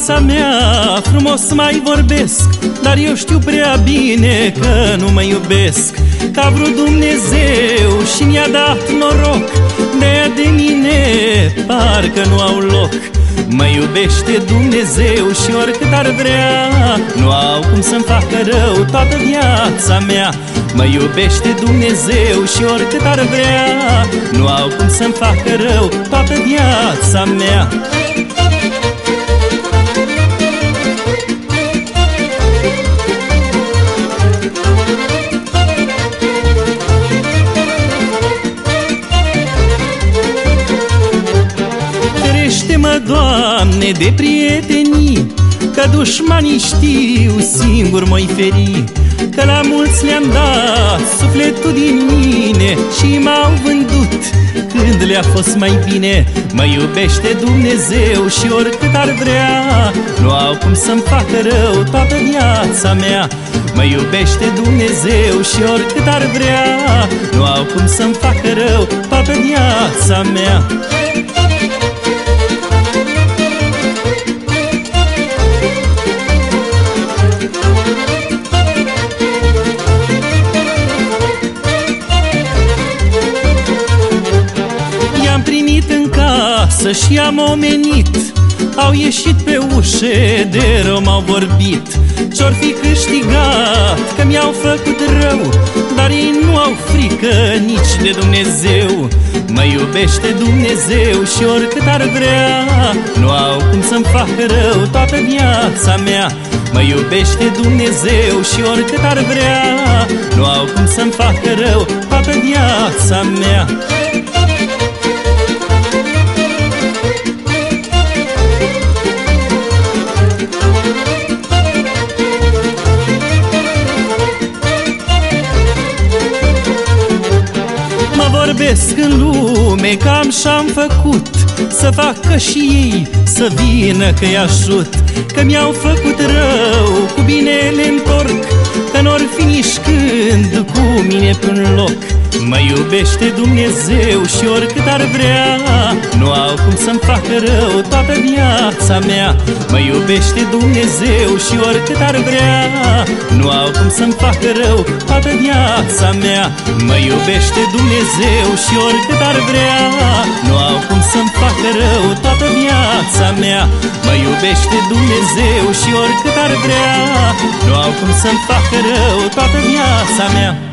în fața mea Frumos mai vorbesc Dar eu știu prea bine că nu mă iubesc. Ca vrut Dumnezeu și mi-a dat noroc de de mine parcă nu au loc. Mă iubește Dumnezeu și oricât ar vrea Nu au cum să-mi facă rău toată viața mea. Mă iubește Dumnezeu și oricât ar vrea Nu au cum să-mi facă rău toată viața mea Ferește-mă, Doamne, de prietenii Că dușmanii știu, singur mă feri Că la mulți le-am dat sufletul din mine Și m-au vândut când le-a fost mai bine. Mă iubește Dumnezeu și oricât ar vrea Nu au cum să-mi facă rău toată viața mea. Mă iubește Dumnezeu și oricât ar vrea Nu au cum să-mi facă rău toată viața mea acasă și am omenit Au ieșit pe ușe, de rău m-au vorbit. Ce-or fi câștigat, că mi-au făcut rău Dar ei nu au frică nici de Dumnezeu. Mă iubește Dumnezeu și oricât ar vrea Nu au cum să-mi facă rău toată viața mea. Mă iubește Dumnezeu și oricât ar vrea Nu au cum să-mi facă rău toată viața mea vorbesc în lume cam și-am făcut Să facă și ei să vină că-i ajut Că mi-au făcut rău, cu bine le întorc Că n-or fi nici când cu mine pe un loc. Mă iubește Dumnezeu și oricât ar vrea Nu au cum să-mi facă rău toată viața mea. Mă iubește Dumnezeu și oricât ar vrea. Nu au cum să-mi facă rău toată viața mea. Mă iubește Dumnezeu și oricât ar vrea. Nu au cum să-mi facă rău toată viața mea. Mă iubește Dumnezeu și oricât ar vrea. Nu au cum să-mi facă rău toată viața mea